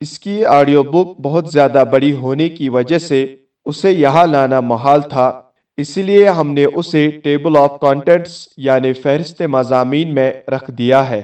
اس کی audio book بہت زیادہ بڑی ہونے کی وجہ سے اسے یہاں لانا محال تھا۔ اس لیے ہم نے اسے ٹیبل آف کانٹینٹس یعنی فہرست مضامین میں رکھ دیا ہے۔